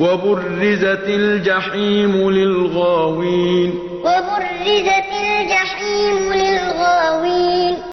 وبرزت الجحيم للغاوين وبرزت